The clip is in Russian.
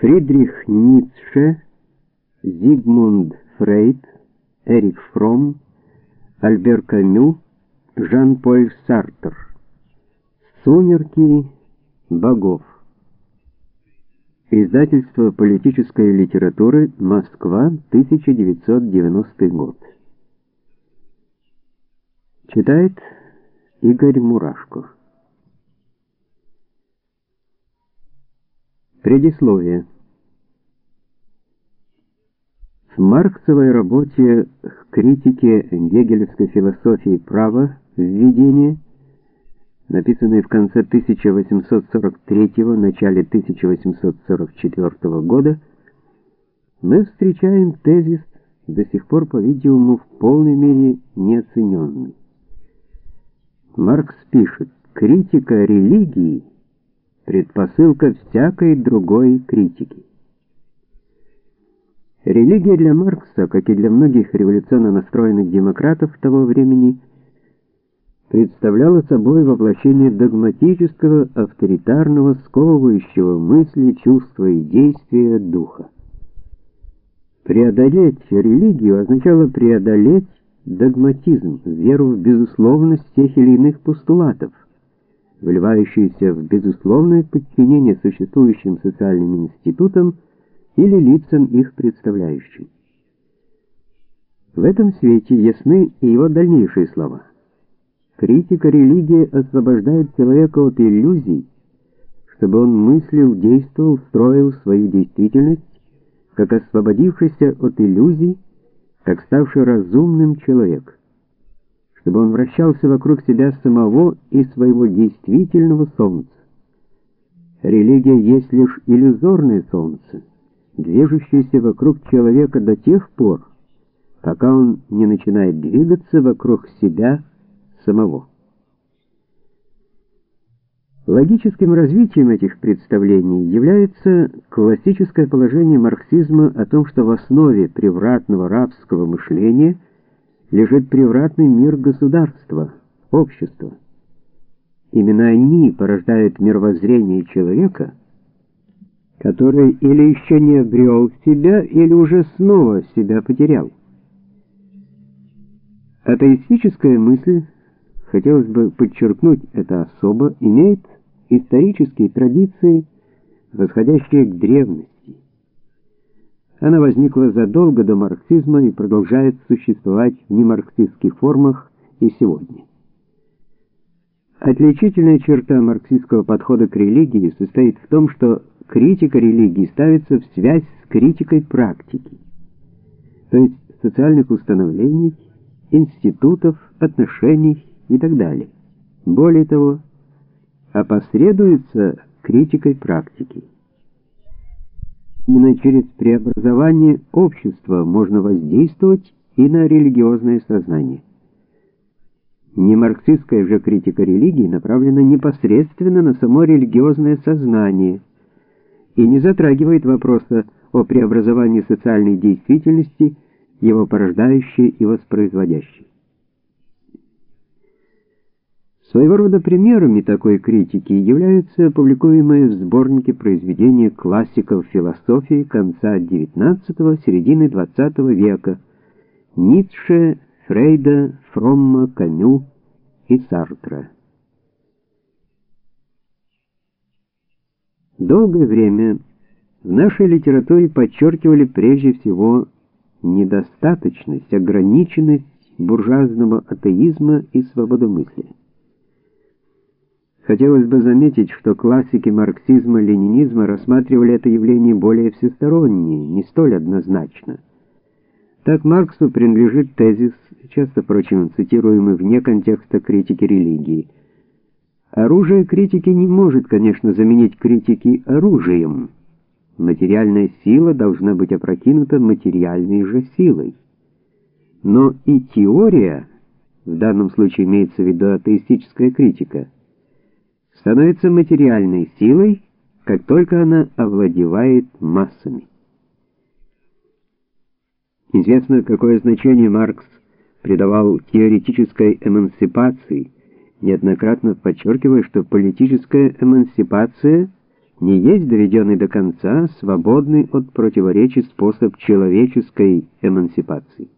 Фридрих Ницше, Зигмунд Фрейд, Эрик Фромм, Альбер Камю, Жан-Поль Сартр. Сумерки богов. Издательство политической литературы, Москва, 1990 год. Читает Игорь Мурашко. Предисловие. В марксовой работе к критике гегелевской философии права «Введение», написанной в конце 1843-го, начале 1844 года, мы встречаем тезис, до сих пор, по-видимому, в полной мере неоцененный. Маркс пишет, критика религии – предпосылка всякой другой критики. Религия для Маркса, как и для многих революционно настроенных демократов того времени, представляла собой воплощение догматического, авторитарного, сковывающего мысли, чувства и действия духа. Преодолеть религию означало преодолеть догматизм, веру в безусловность тех или иных постулатов, вливающуюся в безусловное подчинение существующим социальным институтам или лицам их представляющим. В этом свете ясны и его дальнейшие слова. Критика религии освобождает человека от иллюзий, чтобы он мыслил, действовал, строил свою действительность, как освободившийся от иллюзий, как ставший разумным человек, чтобы он вращался вокруг себя самого и своего действительного солнца. Религия есть лишь иллюзорное солнце, движущееся вокруг человека до тех пор, пока он не начинает двигаться вокруг себя самого. Логическим развитием этих представлений является классическое положение марксизма о том, что в основе превратного рабского мышления лежит превратный мир государства, общества. Именно они порождают мировоззрение человека, который или еще не обрел себя, или уже снова себя потерял. Атеистическая мысль, хотелось бы подчеркнуть это особо, имеет исторические традиции, восходящие к древности. Она возникла задолго до марксизма и продолжает существовать в немарксистских формах и сегодня. Отличительная черта марксистского подхода к религии состоит в том, что критика религии ставится в связь с критикой практики, то есть социальных установлений, институтов, отношений и так далее. Более того, опосредуется критикой практики. Именно через преобразование общества можно воздействовать и на религиозное сознание. Немарксистская же критика религии направлена непосредственно на само религиозное сознание и не затрагивает вопроса о преобразовании социальной действительности, его порождающей и воспроизводящей. Своего рода примерами такой критики являются публикуемые в сборнике произведения классиков философии конца XIX – середины XX века Ницше, Фрейда, Фромма, Камю и Сартра. Долгое время в нашей литературе подчеркивали прежде всего недостаточность, ограниченность буржуазного атеизма и свободомыслия. Хотелось бы заметить, что классики марксизма-ленинизма рассматривали это явление более всесторонне, не столь однозначно. Так Марксу принадлежит тезис, часто, впрочем, цитируемый вне контекста критики религии. Оружие критики не может, конечно, заменить критики оружием. Материальная сила должна быть опрокинута материальной же силой. Но и теория, в данном случае имеется в виду атеистическая критика, становится материальной силой, как только она овладевает массами. Известно, какое значение Маркс придавал теоретической эмансипации, неоднократно подчеркивая, что политическая эмансипация не есть доведенный до конца, свободный от противоречий способ человеческой эмансипации.